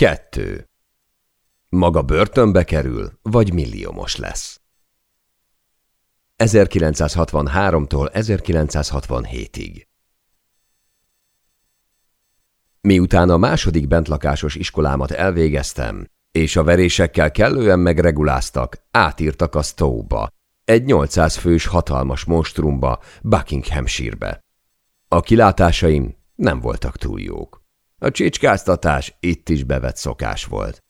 Kettő. Maga börtönbe kerül, vagy milliómos lesz. 1963-tól 1967-ig Miután a második bentlakásos iskolámat elvégeztem, és a verésekkel kellően megreguláztak, átírtak a Stowe-ba, egy 800 fős hatalmas monstrumba, Buckinghamshire-be. A kilátásaim nem voltak túl jók. A csicskáztatás itt is bevett szokás volt.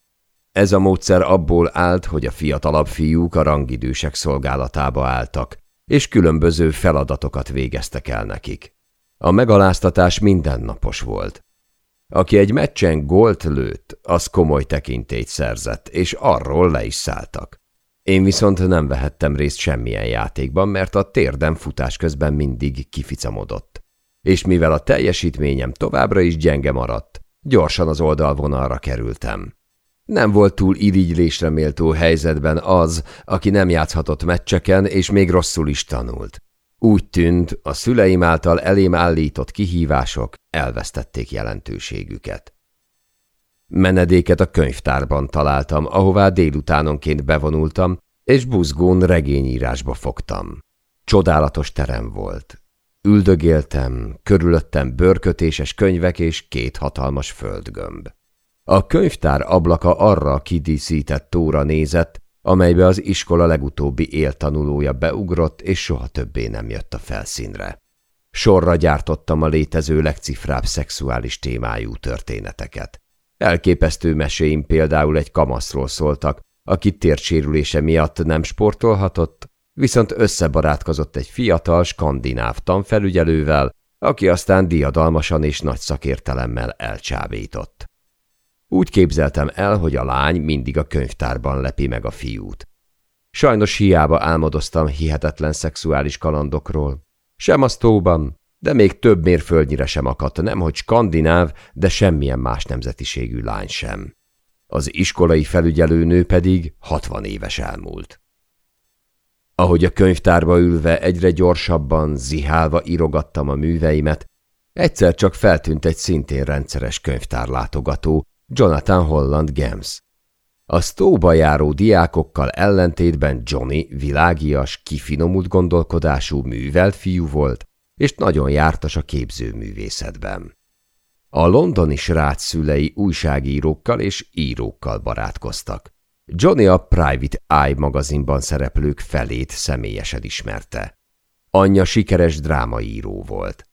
Ez a módszer abból állt, hogy a fiatalabb fiúk a rangidősek szolgálatába álltak, és különböző feladatokat végeztek el nekik. A megaláztatás mindennapos volt. Aki egy meccsen gólt lőtt, az komoly tekintélyt szerzett, és arról le is szálltak. Én viszont nem vehettem részt semmilyen játékban, mert a térdem futás közben mindig kificamodott. És mivel a teljesítményem továbbra is gyenge maradt, gyorsan az oldalvonalra kerültem. Nem volt túl irigylésre méltó helyzetben az, aki nem játszhatott meccseken, és még rosszul is tanult. Úgy tűnt, a szüleim által elém állított kihívások elvesztették jelentőségüket. Menedéket a könyvtárban találtam, ahová délutánonként bevonultam, és buzgón regényírásba fogtam. Csodálatos terem volt. Üldögéltem, körülöttem bőrkötéses könyvek és két hatalmas földgömb. A könyvtár ablaka arra kidíszített tóra nézett, amelybe az iskola legutóbbi éltanulója beugrott, és soha többé nem jött a felszínre. Sorra gyártottam a létező legcifrább szexuális témájú történeteket. Elképesztő meséim például egy kamaszról szóltak, aki térsérülése miatt nem sportolhatott, viszont összebarátkozott egy fiatal skandináv tanfelügyelővel, aki aztán diadalmasan és nagy szakértelemmel elcsábított. Úgy képzeltem el, hogy a lány mindig a könyvtárban lepi meg a fiút. Sajnos hiába álmodoztam hihetetlen szexuális kalandokról. Sem a sztóban, de még több mérföldnyire sem akadt, nemhogy skandináv, de semmilyen más nemzetiségű lány sem. Az iskolai felügyelőnő pedig hatvan éves elmúlt. Ahogy a könyvtárba ülve egyre gyorsabban, zihálva írogattam a műveimet, egyszer csak feltűnt egy szintén rendszeres könyvtárlátogató, Jonathan Holland Gems. A Stowe-ba járó diákokkal ellentétben Johnny világias, kifinomult gondolkodású, művelt fiú volt, és nagyon jártas a képzőművészetben. A londoni srác szülei újságírókkal és írókkal barátkoztak. Johnny a Private Eye magazinban szereplők felét személyesen ismerte. Anyja sikeres drámaíró volt.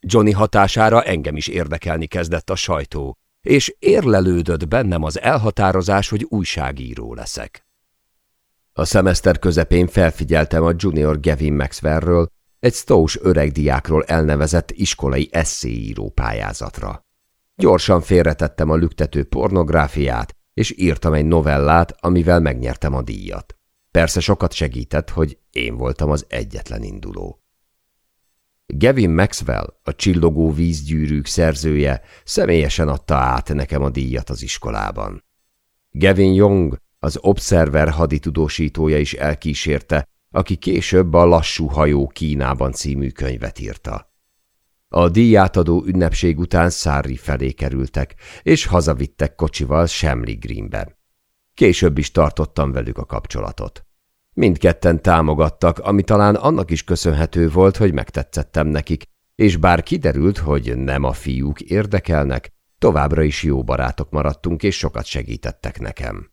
Johnny hatására engem is érdekelni kezdett a sajtó, és érlelődött bennem az elhatározás, hogy újságíró leszek. A szemeszter közepén felfigyeltem a junior Gavin Maxwellről, egy Stows öregdiákról elnevezett iskolai eszéíró pályázatra. Gyorsan félretettem a lüktető pornográfiát, és írtam egy novellát, amivel megnyertem a díjat. Persze sokat segített, hogy én voltam az egyetlen induló. Gavin Maxwell, a csillogó vízgyűrűk szerzője, személyesen adta át nekem a díjat az iskolában. Gavin Young, az Observer haditudósítója is elkísérte, aki később a Lassú hajó Kínában című könyvet írta. A díjátadó ünnepség után Szári felé kerültek, és hazavittek kocsival Semli Greenbe. Később is tartottam velük a kapcsolatot. Mindketten támogattak, ami talán annak is köszönhető volt, hogy megtetszettem nekik, és bár kiderült, hogy nem a fiúk érdekelnek, továbbra is jó barátok maradtunk, és sokat segítettek nekem.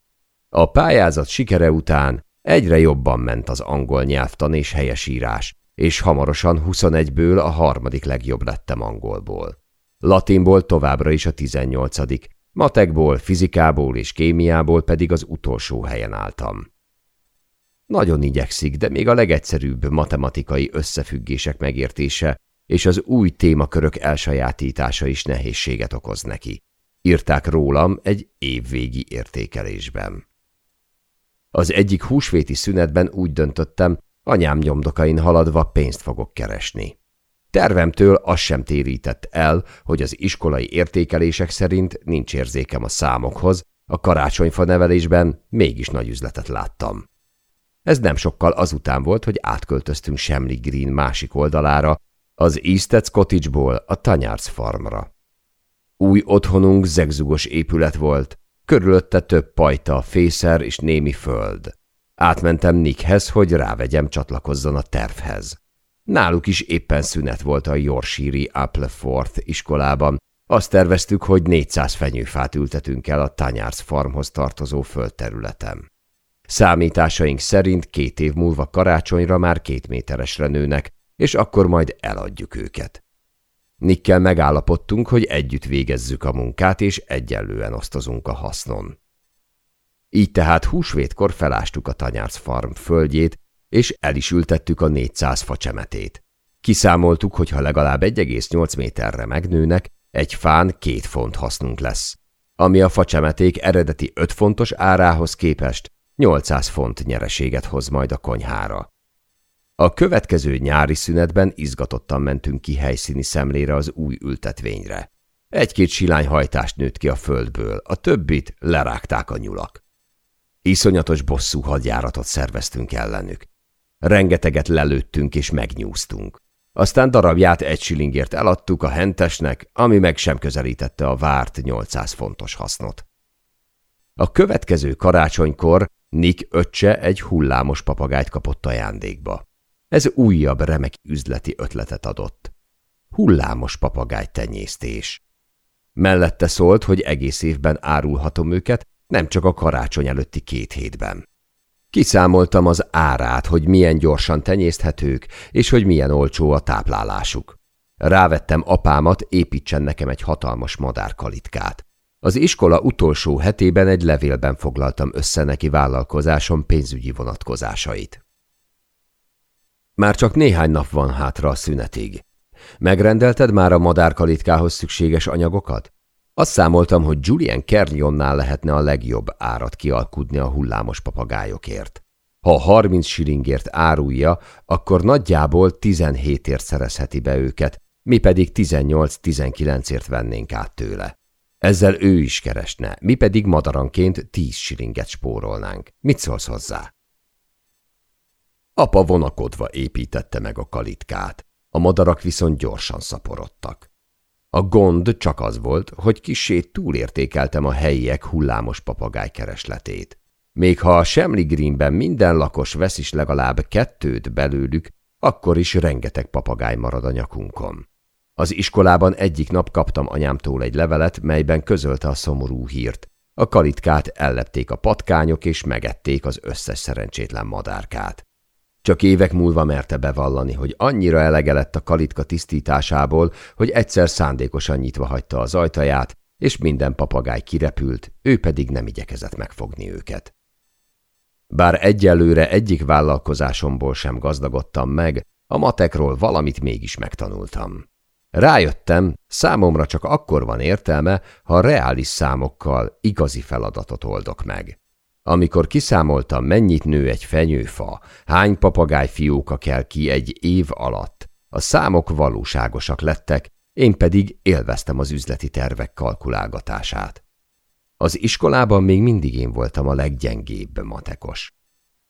A pályázat sikere után egyre jobban ment az angol nyelvtan és helyesírás, és hamarosan 21-ből a harmadik legjobb lettem angolból. Latinból továbbra is a 18 matekból, fizikából és kémiából pedig az utolsó helyen álltam. Nagyon igyekszik, de még a legegyszerűbb matematikai összefüggések megértése és az új témakörök elsajátítása is nehézséget okoz neki. Írták rólam egy évvégi értékelésben. Az egyik húsvéti szünetben úgy döntöttem, anyám nyomdokain haladva pénzt fogok keresni. Tervemtől az sem térített el, hogy az iskolai értékelések szerint nincs érzékem a számokhoz, a karácsonyfa nevelésben mégis nagy üzletet láttam. Ez nem sokkal azután volt, hogy átköltöztünk Semli Green másik oldalára, az Easted Cottage-ból a Tanyards farmra. Új otthonunk zegzugos épület volt, körülötte több pajta, fészer és némi föld. Átmentem Nickhez, hogy rávegyem csatlakozzon a tervhez. Náluk is éppen szünet volt a Yorkshire Appleforth iskolában. Azt terveztük, hogy 400 fenyőfát ültetünk el a Tanyards farmhoz tartozó földterületem. Számításaink szerint két év múlva karácsonyra már két méteresre nőnek, és akkor majd eladjuk őket. Nikkel megállapodtunk, hogy együtt végezzük a munkát, és egyenlően osztozunk a hasznon. Így tehát húsvétkor felástuk a Tanyárc farm földjét, és el is ültettük a 400 facsemetét. Kiszámoltuk, hogy ha legalább 1,8 méterre megnőnek, egy fán két font hasznunk lesz, ami a facsemeték eredeti 5 fontos árához képest 800 font nyereséget hoz majd a konyhára. A következő nyári szünetben izgatottan mentünk ki helyszíni szemlére az új ültetvényre. Egy-két silányhajtást nőtt ki a földből, a többit lerágták a nyulak. Iszonyatos bosszú hadjáratot szerveztünk ellenük. Rengeteget lelőttünk és megnyúztunk. Aztán darabját egy silingért eladtuk a hentesnek, ami meg sem közelítette a várt 800 fontos hasznot. A következő karácsonykor Nick öccse egy hullámos papagájt kapott ajándékba. Ez újabb remek üzleti ötletet adott. Hullámos papagáj tenyésztés. Mellette szólt, hogy egész évben árulhatom őket, nem csak a karácsony előtti két hétben. Kiszámoltam az árát, hogy milyen gyorsan tenyészthetők, és hogy milyen olcsó a táplálásuk. Rávettem apámat, építsen nekem egy hatalmas madárkalitkát. Az iskola utolsó hetében egy levélben foglaltam össze neki vállalkozásom pénzügyi vonatkozásait. Már csak néhány nap van hátra a szünetig. Megrendelted már a madárkalitkához szükséges anyagokat? Azt számoltam, hogy Julian Kerlionnál lehetne a legjobb árat kialkudni a hullámos papagájokért. Ha 30 silingért árulja, akkor nagyjából 17ért szerezheti be őket, mi pedig 18-19ért vennénk át tőle. Ezzel ő is keresne, mi pedig madaranként 10 silinget spórolnánk. Mit szólsz hozzá? Apa vonakodva építette meg a kalitkát, a madarak viszont gyorsan szaporodtak. A gond csak az volt, hogy kissé túlértékeltem a helyiek hullámos papagáj keresletét. Még ha a Semli Greenben minden lakos vesz is legalább kettőt belőlük, akkor is rengeteg papagáj marad a nyakunkon. Az iskolában egyik nap kaptam anyámtól egy levelet, melyben közölte a szomorú hírt. A kalitkát ellepték a patkányok, és megették az összes szerencsétlen madárkát. Csak évek múlva merte bevallani, hogy annyira elege lett a kalitka tisztításából, hogy egyszer szándékosan nyitva hagyta az ajtaját, és minden papagáj kirepült, ő pedig nem igyekezett megfogni őket. Bár egyelőre egyik vállalkozásomból sem gazdagodtam meg, a matekról valamit mégis megtanultam. Rájöttem, számomra csak akkor van értelme, ha reális számokkal igazi feladatot oldok meg. Amikor kiszámoltam, mennyit nő egy fenyőfa, hány papagáj fióka kell ki egy év alatt, a számok valóságosak lettek, én pedig élveztem az üzleti tervek kalkulálgatását. Az iskolában még mindig én voltam a leggyengébb matekos.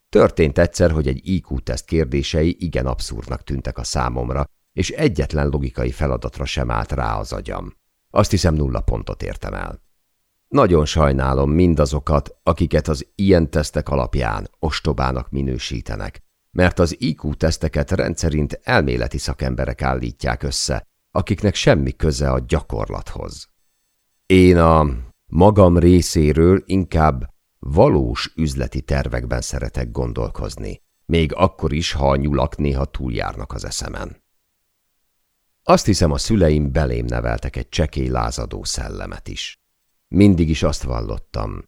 Történt egyszer, hogy egy IQ-teszt kérdései igen abszurdnak tűntek a számomra, és egyetlen logikai feladatra sem állt rá az agyam. Azt hiszem nulla pontot értem el. Nagyon sajnálom mindazokat, akiket az ilyen tesztek alapján ostobának minősítenek, mert az IQ-teszteket rendszerint elméleti szakemberek állítják össze, akiknek semmi köze a gyakorlathoz. Én a magam részéről inkább valós üzleti tervekben szeretek gondolkozni, még akkor is, ha a nyulak néha túljárnak az eszemen. Azt hiszem, a szüleim belém neveltek egy csekély lázadó szellemet is. Mindig is azt vallottam.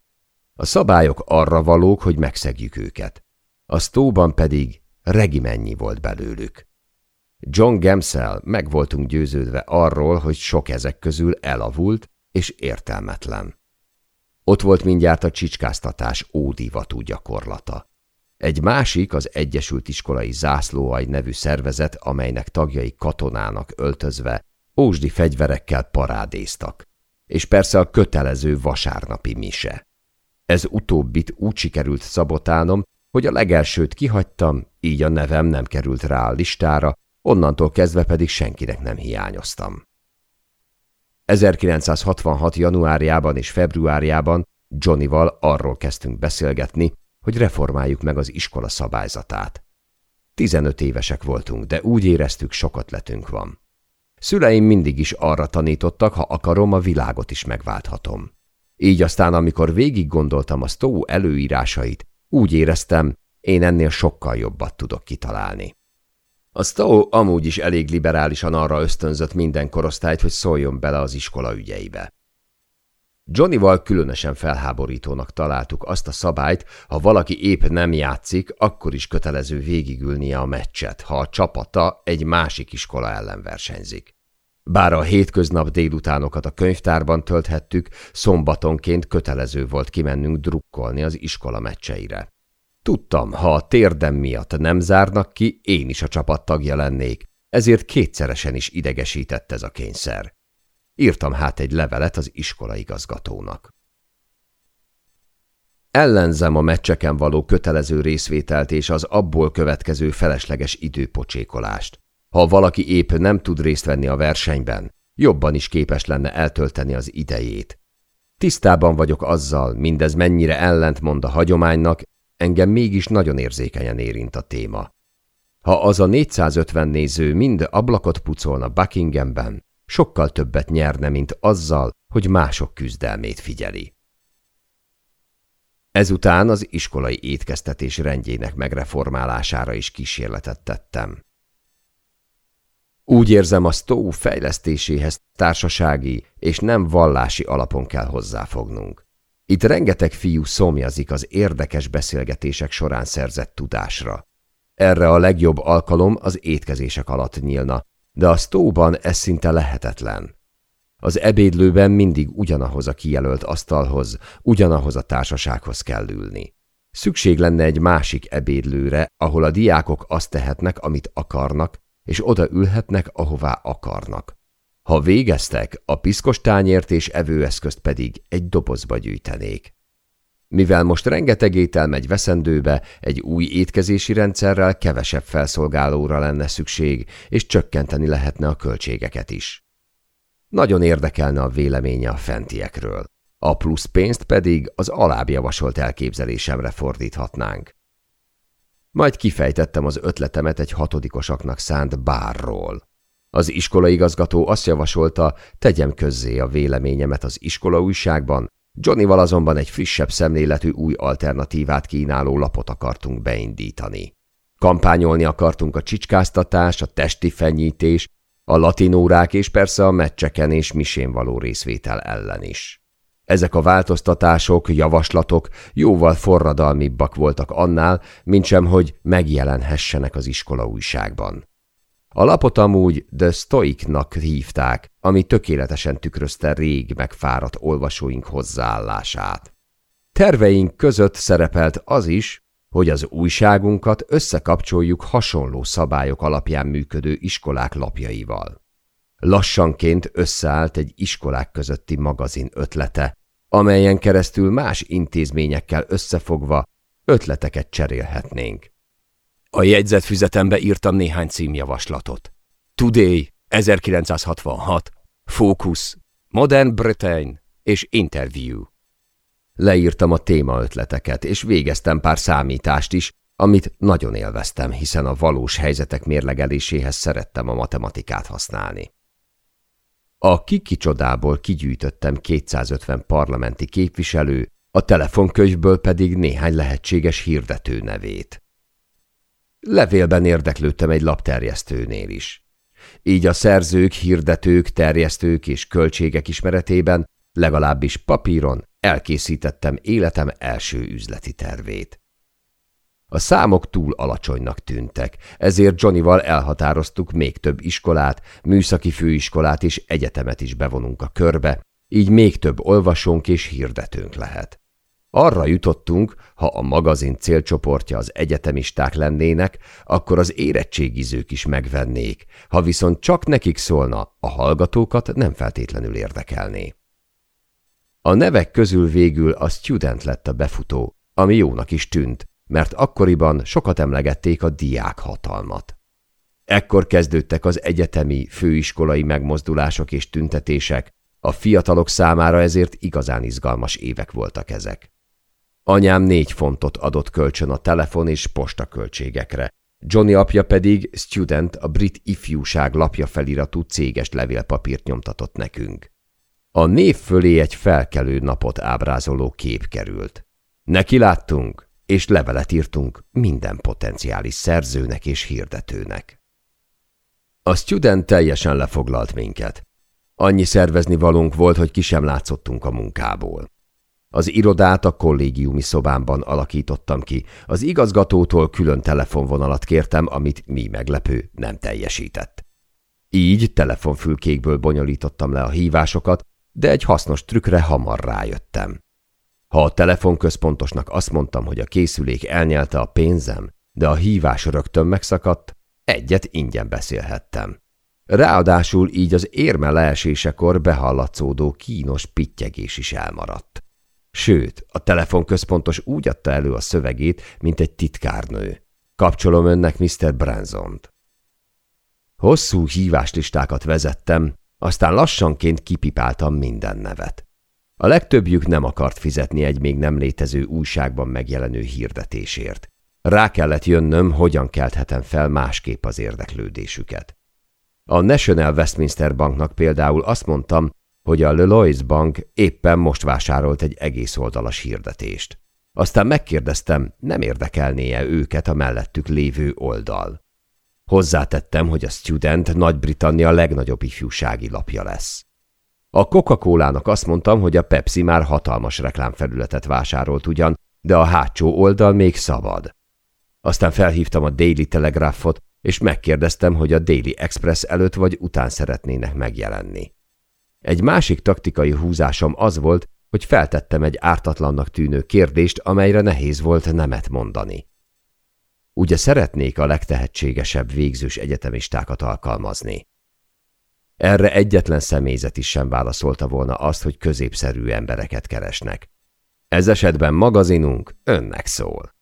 A szabályok arra valók, hogy megszegjük őket. A stóban pedig regimennyi volt belőlük. John Gemsel meg voltunk győződve arról, hogy sok ezek közül elavult és értelmetlen. Ott volt mindjárt a csicskáztatás ódivatú gyakorlata. Egy másik az Egyesült Iskolai Zászlóaj nevű szervezet, amelynek tagjai katonának öltözve ósdi fegyverekkel parádéztak és persze a kötelező vasárnapi mise. Ez utóbbit úgy sikerült szabotálnom, hogy a legelsőt kihagytam, így a nevem nem került rá a listára, onnantól kezdve pedig senkinek nem hiányoztam. 1966. januárjában és februárjában Johnnyval arról kezdtünk beszélgetni, hogy reformáljuk meg az iskola szabályzatát. Tizenöt évesek voltunk, de úgy éreztük, sokat letünk van. Szüleim mindig is arra tanítottak, ha akarom, a világot is megválthatom. Így aztán, amikor végig gondoltam a Stowe előírásait, úgy éreztem, én ennél sokkal jobbat tudok kitalálni. A Stowe amúgy is elég liberálisan arra ösztönzött minden korosztályt, hogy szóljon bele az iskola ügyeibe. Johnnyval különösen felháborítónak találtuk azt a szabályt, ha valaki épp nem játszik, akkor is kötelező végigülnie a meccset, ha a csapata egy másik iskola ellen versenyzik. Bár a hétköznap délutánokat a könyvtárban tölthettük, szombatonként kötelező volt kimennünk drukkolni az iskola meccseire. Tudtam, ha a térdem miatt nem zárnak ki, én is a csapat tagja lennék, ezért kétszeresen is idegesített ez a kényszer. Írtam hát egy levelet az iskolaigazgatónak. Ellenzem a meccseken való kötelező részvételt és az abból következő felesleges időpocsékolást. Ha valaki épp nem tud részt venni a versenyben, jobban is képes lenne eltölteni az idejét. Tisztában vagyok azzal, mindez mennyire ellentmond a hagyománynak, engem mégis nagyon érzékenyen érint a téma. Ha az a 450 néző mind ablakot pucolna Buckinghamben, sokkal többet nyerne, mint azzal, hogy mások küzdelmét figyeli. Ezután az iskolai étkeztetés rendjének megreformálására is kísérletet tettem. Úgy érzem, a Stowe fejlesztéséhez társasági és nem vallási alapon kell hozzáfognunk. Itt rengeteg fiú szomjazik az érdekes beszélgetések során szerzett tudásra. Erre a legjobb alkalom az étkezések alatt nyílna, de a Stowe-ban ez szinte lehetetlen. Az ebédlőben mindig ugyanahoz a kijelölt asztalhoz, ugyanahoz a társasághoz kell ülni. Szükség lenne egy másik ebédlőre, ahol a diákok azt tehetnek, amit akarnak, és oda ülhetnek, ahová akarnak. Ha végeztek, a piszkos tányért és evőeszközt pedig egy dobozba gyűjtenék. Mivel most rengeteg étel megy veszendőbe, egy új étkezési rendszerrel kevesebb felszolgálóra lenne szükség, és csökkenteni lehetne a költségeket is. Nagyon érdekelne a véleménye a fentiekről. A plusz pénzt pedig az alább javasolt elképzelésemre fordíthatnánk. Majd kifejtettem az ötletemet egy hatodikosaknak szánt bárról. Az iskolaigazgató azt javasolta, tegyem közzé a véleményemet az iskola újságban, Johnnyval azonban egy frissebb szemléletű új alternatívát kínáló lapot akartunk beindítani. Kampányolni akartunk a csicskáztatás, a testi fenyítés, a latinórák és persze a meccseken és misén való részvétel ellen is. Ezek a változtatások, javaslatok jóval forradalmibbak voltak annál, mintsem, hogy megjelenhessenek az iskola újságban. A lapot amúgy The Stoicnak hívták, ami tökéletesen tükrözte rég megfáradt olvasóink hozzáállását. Terveink között szerepelt az is, hogy az újságunkat összekapcsoljuk hasonló szabályok alapján működő iskolák lapjaival. Lassanként összeállt egy iskolák közötti magazin ötlete, amelyen keresztül más intézményekkel összefogva ötleteket cserélhetnénk. A jegyzetfüzetembe írtam néhány címjavaslatot. Today, 1966, Focus, Modern Britain és Interview. Leírtam a témaötleteket, és végeztem pár számítást is, amit nagyon élveztem, hiszen a valós helyzetek mérlegeléséhez szerettem a matematikát használni. A kikicsodából kigyűjtöttem 250 parlamenti képviselő, a telefonkönyvből pedig néhány lehetséges hirdető nevét. Levélben érdeklődtem egy lapterjesztőnél is. Így a szerzők, hirdetők, terjesztők és költségek ismeretében, legalábbis papíron elkészítettem életem első üzleti tervét. A számok túl alacsonynak tűntek, ezért Johnnyval elhatároztuk még több iskolát, műszaki főiskolát és egyetemet is bevonunk a körbe, így még több olvasónk és hirdetőnk lehet. Arra jutottunk, ha a magazin célcsoportja az egyetemisták lennének, akkor az érettségizők is megvennék, ha viszont csak nekik szólna, a hallgatókat nem feltétlenül érdekelné. A nevek közül végül a student lett a befutó, ami jónak is tűnt, mert akkoriban sokat emlegették a diák hatalmat. Ekkor kezdődtek az egyetemi, főiskolai megmozdulások és tüntetések, A fiatalok számára ezért igazán izgalmas évek voltak ezek. Anyám négy fontot adott kölcsön a telefon és posta költségekre, Johnny apja pedig Student, a brit ifjúság lapja feliratú céges levélpapírt nyomtatott nekünk. A név fölé egy felkelő napot ábrázoló kép került. Neki láttunk, és levelet írtunk minden potenciális szerzőnek és hirdetőnek. A student teljesen lefoglalt minket. Annyi szervezni valunk volt, hogy ki sem látszottunk a munkából. Az irodát a kollégiumi szobámban alakítottam ki. Az igazgatótól külön telefonvonalat kértem, amit mi meglepő nem teljesített. Így telefonfülkékből bonyolítottam le a hívásokat, de egy hasznos trükkre hamar rájöttem. Ha a telefonközpontosnak azt mondtam, hogy a készülék elnyelte a pénzem, de a hívás rögtön megszakadt, egyet ingyen beszélhettem. Ráadásul így az érme leesésekor behallatszódó kínos pittyegés is elmaradt. Sőt, a telefonközpontos úgy adta elő a szövegét, mint egy titkárnő. Kapcsolom önnek Mr. Branzont. Hosszú híváslistákat vezettem, aztán lassanként kipipáltam minden nevet. A legtöbbjük nem akart fizetni egy még nem létező újságban megjelenő hirdetésért. Rá kellett jönnöm, hogyan kelthetem fel másképp az érdeklődésüket. A National Westminster Banknak például azt mondtam, hogy a Lelois Bank éppen most vásárolt egy egész oldalas hirdetést. Aztán megkérdeztem, nem érdekelnie őket a mellettük lévő oldal. Hozzátettem, hogy a Student Nagy-Britannia legnagyobb ifjúsági lapja lesz. A Coca-Cola-nak azt mondtam, hogy a Pepsi már hatalmas reklámfelületet vásárolt ugyan, de a hátsó oldal még szabad. Aztán felhívtam a Daily Telegraphot, és megkérdeztem, hogy a Daily Express előtt vagy után szeretnének megjelenni. Egy másik taktikai húzásom az volt, hogy feltettem egy ártatlannak tűnő kérdést, amelyre nehéz volt nemet mondani. Ugye szeretnék a legtehetségesebb végzős egyetemistákat alkalmazni? Erre egyetlen személyzet is sem válaszolta volna azt, hogy középszerű embereket keresnek. Ez esetben magazinunk önnek szól.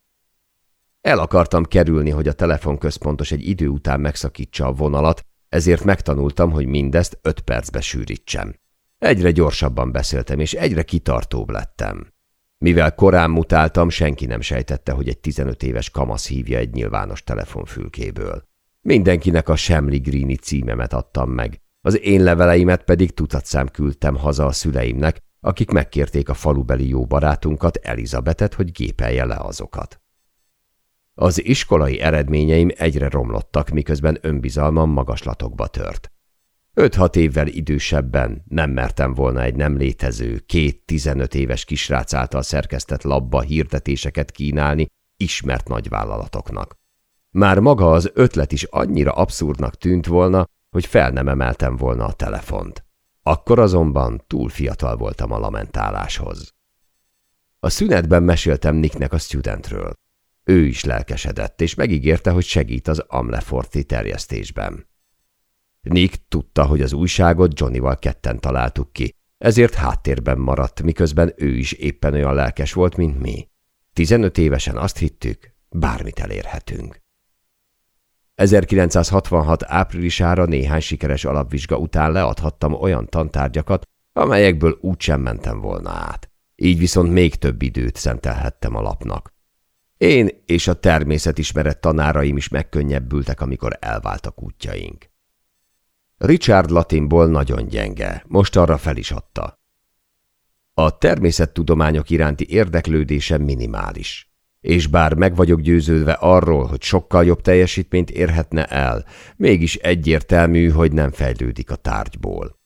El akartam kerülni, hogy a telefonközpontos egy idő után megszakítsa a vonalat, ezért megtanultam, hogy mindezt öt percbe sűrítsem. Egyre gyorsabban beszéltem, és egyre kitartóbb lettem. Mivel korán mutáltam, senki nem sejtette, hogy egy 15 éves kamasz hívja egy nyilvános telefonfülkéből. Mindenkinek a Semli Greeni címemet adtam meg, az én leveleimet pedig tucatszám küldtem haza a szüleimnek, akik megkérték a falubeli jó barátunkat, Elizabetet, hogy gépelje le azokat. Az iskolai eredményeim egyre romlottak, miközben önbizalmam magaslatokba tört. Öt-hat évvel idősebben nem mertem volna egy nem létező, két tizenöt éves kisrác által szerkesztett labba hirdetéseket kínálni ismert nagyvállalatoknak. Már maga az ötlet is annyira abszurdnak tűnt volna, hogy fel nem emeltem volna a telefont. Akkor azonban túl fiatal voltam a lamentáláshoz. A szünetben meséltem Nicknek a studentről. Ő is lelkesedett, és megígérte, hogy segít az Amleforti terjesztésben. Nick tudta, hogy az újságot Johnnyval ketten találtuk ki, ezért háttérben maradt, miközben ő is éppen olyan lelkes volt, mint mi. Tizenöt évesen azt hittük, bármit elérhetünk. 1966 áprilisára néhány sikeres alapvizsga után leadhattam olyan tantárgyakat, amelyekből úgysem mentem volna át. Így viszont még több időt szentelhettem a lapnak. Én és a természetismeret tanáraim is megkönnyebbültek, amikor elváltak útjaink. Richard latinból nagyon gyenge, most arra fel is adta. A természettudományok iránti érdeklődése minimális, és bár meg vagyok győződve arról, hogy sokkal jobb teljesítményt érhetne el, mégis egyértelmű, hogy nem fejlődik a tárgyból.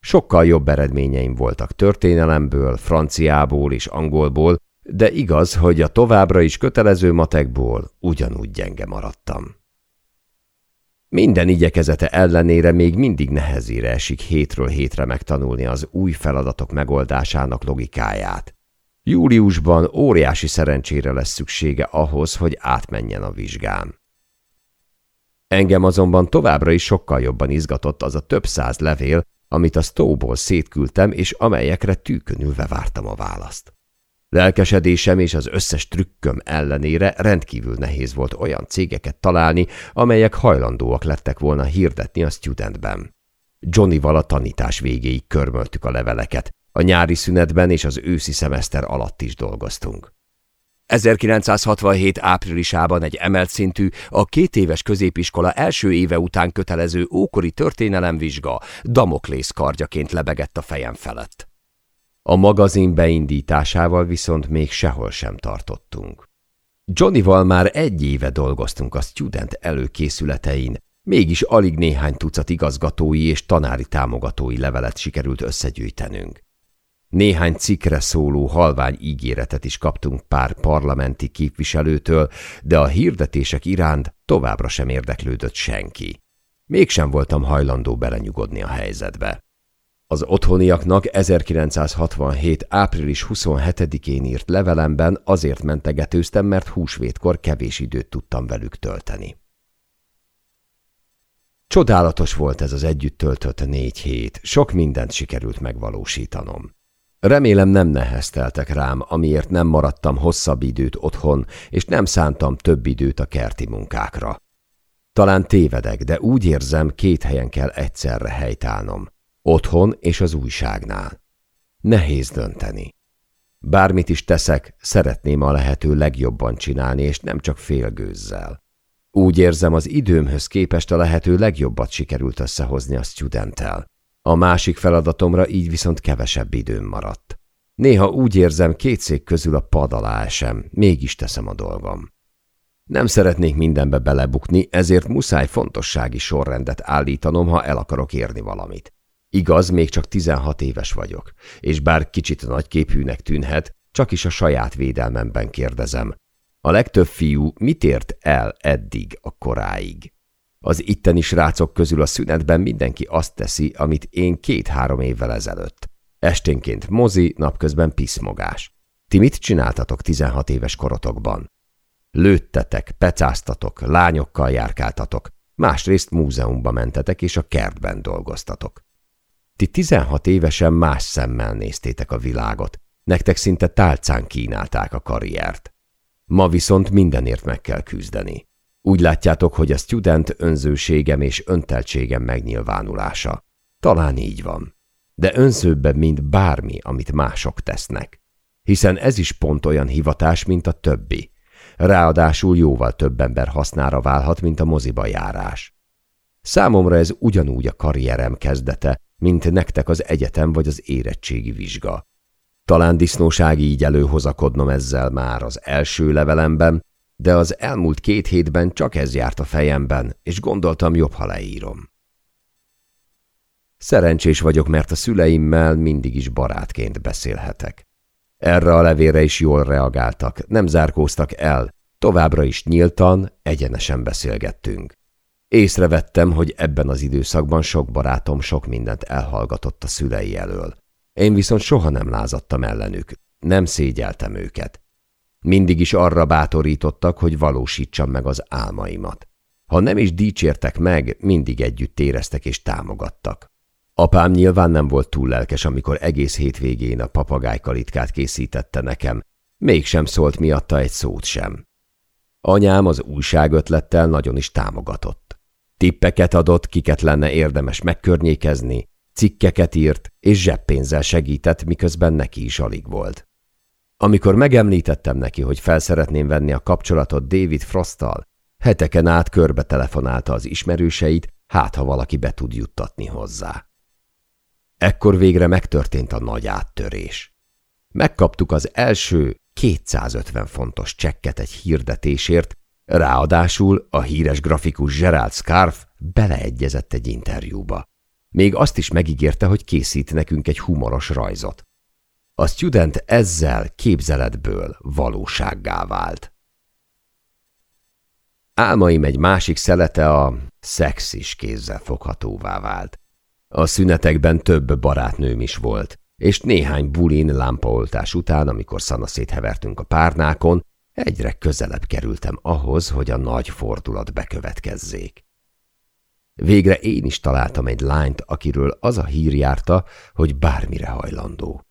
Sokkal jobb eredményeim voltak történelemből, franciából és angolból, de igaz, hogy a továbbra is kötelező matekból ugyanúgy gyenge maradtam. Minden igyekezete ellenére még mindig nehezére esik hétről hétre megtanulni az új feladatok megoldásának logikáját. Júliusban óriási szerencsére lesz szüksége ahhoz, hogy átmenjen a vizsgán. Engem azonban továbbra is sokkal jobban izgatott az a több száz levél, amit a Stóból szétküldtem, és amelyekre tűkönülve vártam a választ. Lelkesedésem és az összes trükköm ellenére rendkívül nehéz volt olyan cégeket találni, amelyek hajlandóak lettek volna hirdetni a studentben. Johnnyval a tanítás végéig körmöltük a leveleket. A nyári szünetben és az őszi szemeszter alatt is dolgoztunk. 1967 áprilisában egy emelt szintű, a két éves középiskola első éve után kötelező ókori történelemvizsga Damoklész kardjaként lebegett a fejem felett. A magazin beindításával viszont még sehol sem tartottunk. Johnnyval már egy éve dolgoztunk a student előkészületein, mégis alig néhány tucat igazgatói és tanári támogatói levelet sikerült összegyűjtenünk. Néhány cikre szóló halvány ígéretet is kaptunk pár parlamenti képviselőtől, de a hirdetések iránt továbbra sem érdeklődött senki. Mégsem voltam hajlandó belenyugodni a helyzetbe. Az otthoniaknak 1967. április 27-én írt levelemben azért mentegetőztem, mert húsvétkor kevés időt tudtam velük tölteni. Csodálatos volt ez az együtt töltött négy hét, sok mindent sikerült megvalósítanom. Remélem nem nehezteltek rám, amiért nem maradtam hosszabb időt otthon, és nem szántam több időt a kerti munkákra. Talán tévedek, de úgy érzem, két helyen kell egyszerre helytállnom. Otthon és az újságnál. Nehéz dönteni. Bármit is teszek, szeretném a lehető legjobban csinálni, és nem csak félgőzzel. Úgy érzem, az időmhöz képest a lehető legjobbat sikerült összehozni a studenttel. A másik feladatomra így viszont kevesebb időm maradt. Néha úgy érzem, két szék közül a pad alá esem, mégis teszem a dolgom. Nem szeretnék mindenbe belebukni, ezért muszáj fontossági sorrendet állítanom, ha el akarok érni valamit. Igaz, még csak 16 éves vagyok, és bár kicsit nagyképűnek tűnhet, csak is a saját védelmemben kérdezem. A legtöbb fiú mit ért el eddig a koráig? Az itteni srácok közül a szünetben mindenki azt teszi, amit én két-három évvel ezelőtt. Esténként mozi, napközben piszmogás. Ti mit csináltatok 16 éves korotokban? Lőttetek, pecáztatok, lányokkal járkáltatok, másrészt múzeumba mentetek és a kertben dolgoztatok. Ti 16 évesen más szemmel néztétek a világot, nektek szinte tálcán kínálták a karriert. Ma viszont mindenért meg kell küzdeni. Úgy látjátok, hogy a student önzőségem és önteltségem megnyilvánulása. Talán így van. De önzőbbebb, mint bármi, amit mások tesznek. Hiszen ez is pont olyan hivatás, mint a többi. Ráadásul jóval több ember hasznára válhat, mint a moziba járás. Számomra ez ugyanúgy a karrierem kezdete, mint nektek az egyetem vagy az érettségi vizsga. Talán disznósági így előhozakodnom ezzel már az első levelemben, de az elmúlt két hétben csak ez járt a fejemben, és gondoltam jobb, ha leírom. Szerencsés vagyok, mert a szüleimmel mindig is barátként beszélhetek. Erre a levére is jól reagáltak, nem zárkóztak el, továbbra is nyíltan, egyenesen beszélgettünk. Észrevettem, hogy ebben az időszakban sok barátom sok mindent elhallgatott a szülei elől. Én viszont soha nem lázadtam ellenük, nem szégyeltem őket. Mindig is arra bátorítottak, hogy valósítsam meg az álmaimat. Ha nem is dicsértek meg, mindig együtt éreztek és támogattak. Apám nyilván nem volt túl lelkes, amikor egész hétvégén a papagájkalitkát készítette nekem, mégsem szólt miatta egy szót sem. Anyám az újságötlettel nagyon is támogatott. Tippeket adott, kiket lenne érdemes megkörnyékezni, cikkeket írt, és zseppénzzel segített, miközben neki is alig volt. Amikor megemlítettem neki, hogy felszeretném venni a kapcsolatot David Frosttal, heteken át körbe telefonálta az ismerőseit, hát ha valaki be tud juttatni hozzá. Ekkor végre megtörtént a nagy áttörés. Megkaptuk az első 250 fontos csekket egy hirdetésért, ráadásul a híres grafikus Gerald Scarf beleegyezett egy interjúba. Még azt is megígérte, hogy készít nekünk egy humoros rajzot. A student ezzel képzeletből valósággá vált. Álmaim egy másik szelete a szex is kézzel foghatóvá vált. A szünetekben több barátnőm is volt, és néhány bulin lámpaoltás után, amikor szanaszét hevertünk a párnákon, egyre közelebb kerültem ahhoz, hogy a nagy fordulat bekövetkezzék. Végre én is találtam egy lányt, akiről az a hír járta, hogy bármire hajlandó.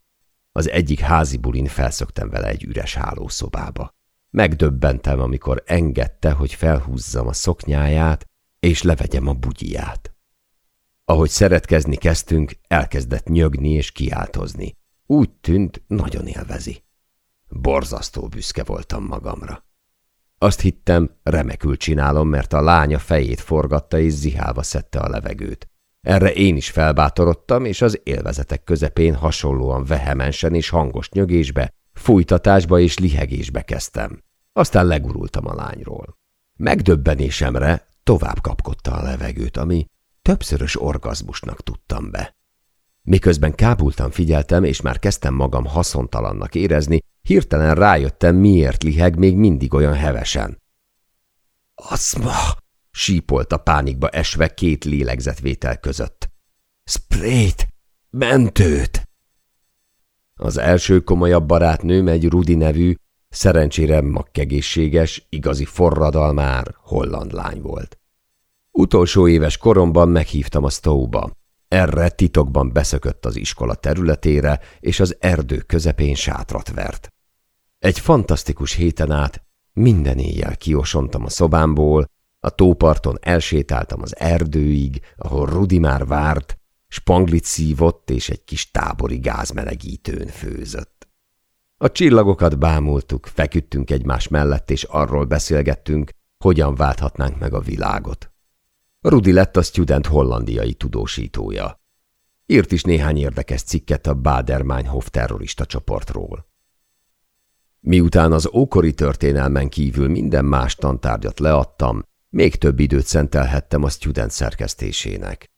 Az egyik házi bulin felszöktem vele egy üres hálószobába. Megdöbbentem, amikor engedte, hogy felhúzzam a szoknyáját, és levegyem a bugyiját. Ahogy szeretkezni kezdtünk, elkezdett nyögni és kiáltozni. Úgy tűnt, nagyon élvezi. Borzasztó büszke voltam magamra. Azt hittem, remekül csinálom, mert a lánya fejét forgatta és zihálva szedte a levegőt. Erre én is felbátorodtam, és az élvezetek közepén hasonlóan vehemensen és hangos nyögésbe, fújtatásba és lihegésbe kezdtem. Aztán legurultam a lányról. Megdöbbenésemre tovább kapkodta a levegőt, ami többszörös orgazmusnak tudtam be. Miközben kábultan figyeltem, és már kezdtem magam haszontalannak érezni, hirtelen rájöttem, miért liheg még mindig olyan hevesen. Aszma! sípolt a pánikba esve két lélegzetvétel között. Sprayt! Mentőt! Az első komolyabb barátnőm egy Rudi nevű, szerencsére makkegészséges, igazi forradalmár, holland lány volt. Utolsó éves koromban meghívtam a Stowe-ba. Erre titokban beszökött az iskola területére, és az erdő közepén sátrat vert. Egy fantasztikus héten át minden éjjel kiosontam a szobámból, a tóparton elsétáltam az erdőig, ahol Rudi már várt, spanglit szívott és egy kis tábori gázmelegítőn főzött. A csillagokat bámultuk, feküdtünk egymás mellett, és arról beszélgettünk, hogyan válthatnánk meg a világot. Rudi lett a Student hollandiai tudósítója. Írt is néhány érdekes cikket a Bader-Meinhof terrorista csoportról. Miután az ókori történelmen kívül minden más tantárgyat leadtam, még több időt szentelhettem a student szerkesztésének.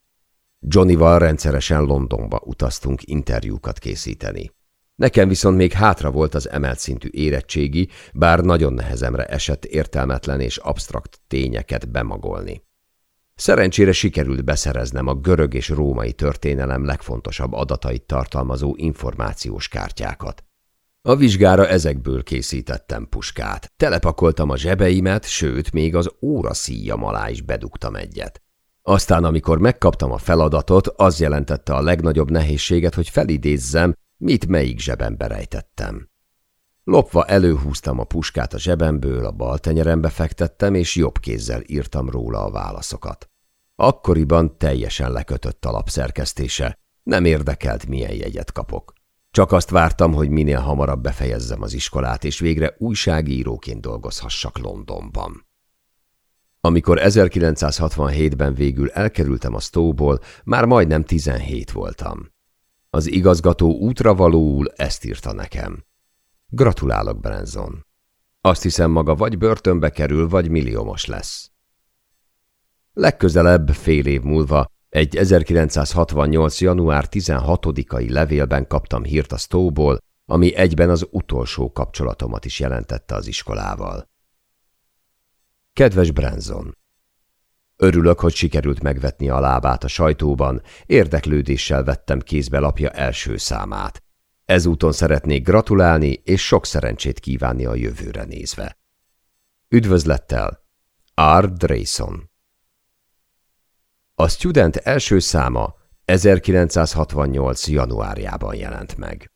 Johnnyval rendszeresen Londonba utaztunk interjúkat készíteni. Nekem viszont még hátra volt az emelt szintű érettségi, bár nagyon nehezemre esett értelmetlen és absztrakt tényeket bemagolni. Szerencsére sikerült beszereznem a görög és római történelem legfontosabb adatait tartalmazó információs kártyákat. A vizsgára ezekből készítettem puskát. Telepakoltam a zsebeimet, sőt, még az óra szíjam alá is bedugtam egyet. Aztán, amikor megkaptam a feladatot, az jelentette a legnagyobb nehézséget, hogy felidézzem, mit melyik zsebembe rejtettem. Lopva előhúztam a puskát a zsebemből, a bal tenyerembe fektettem, és jobb kézzel írtam róla a válaszokat. Akkoriban teljesen lekötött a lapszerkesztése, nem érdekelt, milyen jegyet kapok. Csak azt vártam, hogy minél hamarabb befejezzem az iskolát, és végre újságíróként dolgozhassak Londonban. Amikor 1967-ben végül elkerültem a Stóból, már majdnem 17 voltam. Az igazgató útra valóul ezt írta nekem. Gratulálok, Brenzon. Azt hiszem maga vagy börtönbe kerül, vagy milliómos lesz. Legközelebb, fél év múlva, egy 1968. január 16-ai levélben kaptam hírt a Stóból, ami egyben az utolsó kapcsolatomat is jelentette az iskolával. Kedves Brenzon! Örülök, hogy sikerült megvetni a lábát a sajtóban, érdeklődéssel vettem kézbe lapja első számát. Ezúton szeretnék gratulálni és sok szerencsét kívánni a jövőre nézve. Üdvözlettel! R. Drayson A Student első száma 1968. januárjában jelent meg.